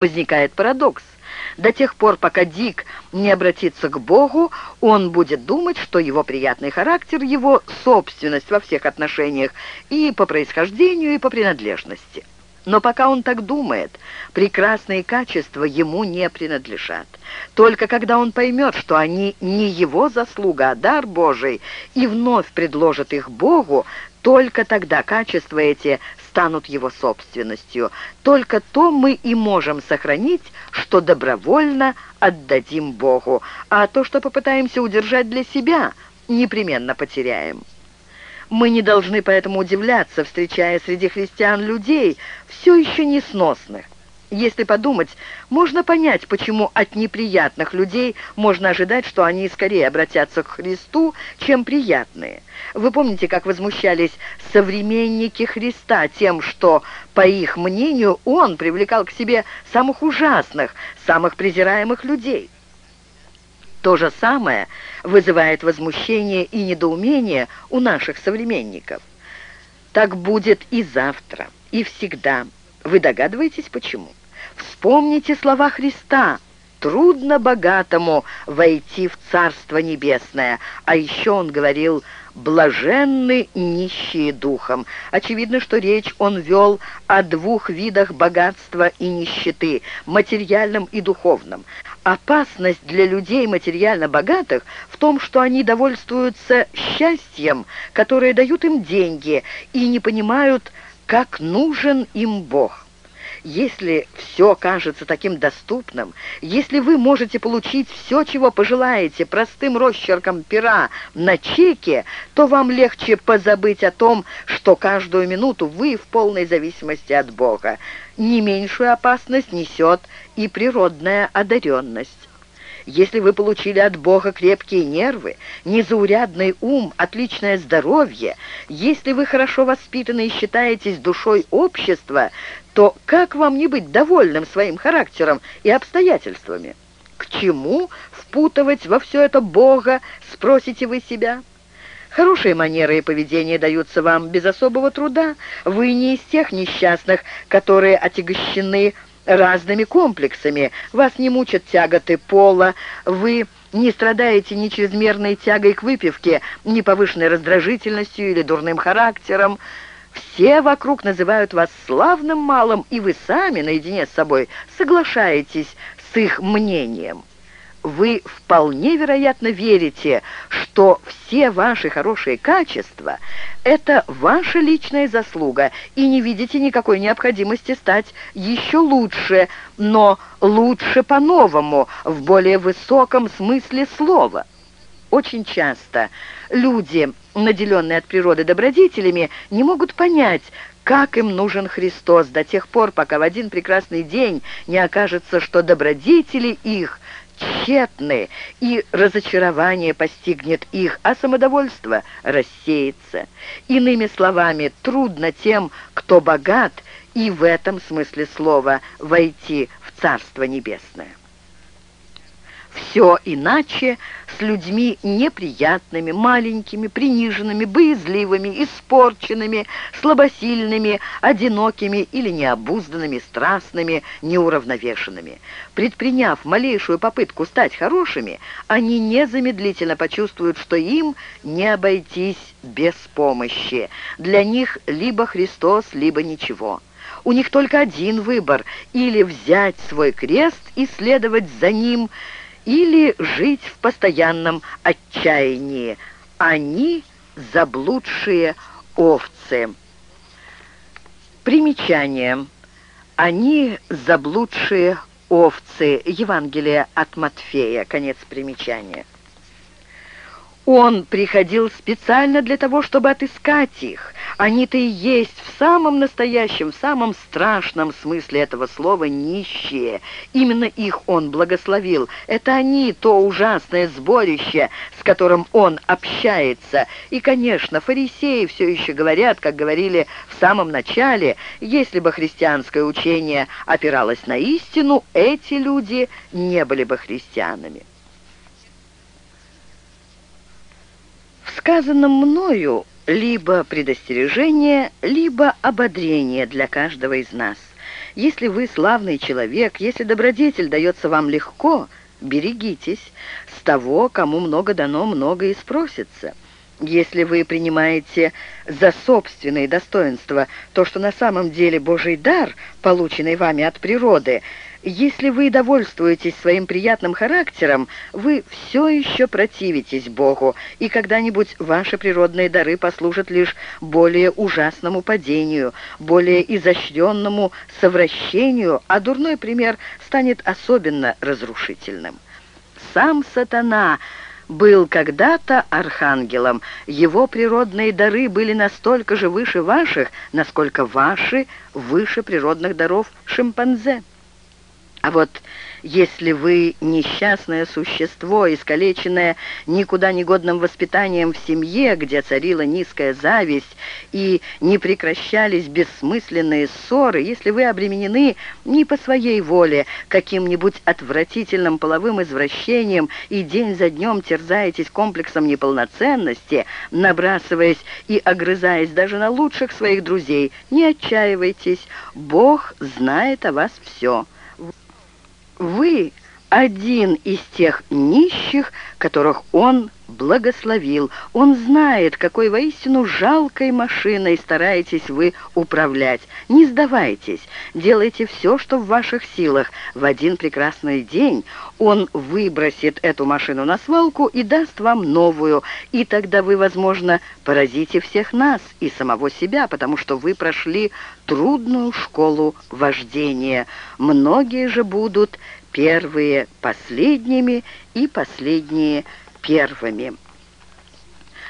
возникает парадокс. До тех пор, пока Дик не обратится к Богу, он будет думать, что его приятный характер — его собственность во всех отношениях, и по происхождению, и по принадлежности. Но пока он так думает, прекрасные качества ему не принадлежат. Только когда он поймет, что они не его заслуга, а дар Божий, и вновь предложит их Богу, только тогда качества эти станут его собственностью. Только то мы и можем сохранить, что добровольно отдадим Богу, а то, что попытаемся удержать для себя, непременно потеряем. Мы не должны поэтому удивляться, встречая среди христиан людей, все еще несносных. Если подумать, можно понять, почему от неприятных людей можно ожидать, что они скорее обратятся к Христу, чем приятные. Вы помните, как возмущались современники Христа тем, что, по их мнению, Он привлекал к себе самых ужасных, самых презираемых людей? То же самое вызывает возмущение и недоумение у наших современников. Так будет и завтра, и всегда. Вы догадываетесь, почему? Вспомните слова Христа. Трудно богатому войти в Царство Небесное. А еще он говорил «блаженны нищие духом». Очевидно, что речь он вел о двух видах богатства и нищеты – материальном и духовном. Опасность для людей материально богатых в том, что они довольствуются счастьем, которое дают им деньги, и не понимают, как нужен им Бог. Если все кажется таким доступным, если вы можете получить все, чего пожелаете, простым росчерком пера на чеке, то вам легче позабыть о том, что каждую минуту вы в полной зависимости от Бога. Не меньшую опасность несет и природная одаренность. Если вы получили от Бога крепкие нервы, незаурядный ум, отличное здоровье, если вы хорошо воспитаны и считаетесь душой общества, то как вам не быть довольным своим характером и обстоятельствами? К чему впутывать во все это Бога, спросите вы себя? Хорошие манеры и поведение даются вам без особого труда. Вы не из тех несчастных, которые отягощены разными комплексами. Вас не мучат тяготы пола, вы не страдаете ни чрезмерной тягой к выпивке, ни повышенной раздражительностью или дурным характером. Все вокруг называют вас славным малым, и вы сами наедине с собой соглашаетесь с их мнением вы вполне вероятно верите, что все ваши хорошие качества – это ваша личная заслуга, и не видите никакой необходимости стать еще лучше, но лучше по-новому, в более высоком смысле слова. Очень часто люди, наделенные от природы добродетелями, не могут понять, как им нужен Христос до тех пор, пока в один прекрасный день не окажется, что добродетели их – тщетны, и разочарование постигнет их, а самодовольство рассеется. Иными словами, трудно тем, кто богат, и в этом смысле слова войти в Царство Небесное. Все иначе с людьми неприятными, маленькими, приниженными, боязливыми, испорченными, слабосильными, одинокими или необузданными, страстными, неуравновешенными. Предприняв малейшую попытку стать хорошими, они незамедлительно почувствуют, что им не обойтись без помощи. Для них либо Христос, либо ничего. У них только один выбор – или взять свой крест и следовать за ним – или жить в постоянном отчаянии. Они заблудшие овцы. Примечание. Они заблудшие овцы. Евангелие от Матфея. Конец примечания. Он приходил специально для того, чтобы отыскать их. Они-то и есть в самом настоящем, в самом страшном смысле этого слова нищие. Именно их он благословил. Это они, то ужасное сборище, с которым он общается. И, конечно, фарисеи все еще говорят, как говорили в самом начале, если бы христианское учение опиралось на истину, эти люди не были бы христианами. Сказанном мною либо предостережение, либо ободрение для каждого из нас. Если вы славный человек, если добродетель дается вам легко, берегитесь. С того, кому много дано, много и спросится. Если вы принимаете за собственные достоинства то, что на самом деле Божий дар, полученный вами от природы, если вы довольствуетесь своим приятным характером, вы все еще противитесь Богу, и когда-нибудь ваши природные дары послужат лишь более ужасному падению, более изощренному совращению, а дурной пример станет особенно разрушительным. Сам сатана был когда-то архангелом. Его природные дары были настолько же выше ваших, насколько ваши выше природных даров шимпанзе. А вот если вы несчастное существо, искалеченное никуда не годным воспитанием в семье, где царила низкая зависть и не прекращались бессмысленные ссоры, если вы обременены не по своей воле каким-нибудь отвратительным половым извращением и день за днем терзаетесь комплексом неполноценности, набрасываясь и огрызаясь даже на лучших своих друзей, не отчаивайтесь, Бог знает о вас все. Вы один из тех нищих, которых он благословил. Он знает, какой воистину жалкой машиной стараетесь вы управлять. Не сдавайтесь, делайте все, что в ваших силах. В один прекрасный день он выбросит эту машину на свалку и даст вам новую, и тогда вы, возможно, поразите всех нас и самого себя, потому что вы прошли трудную школу вождения. Многие же будут первые последними и последние первыми.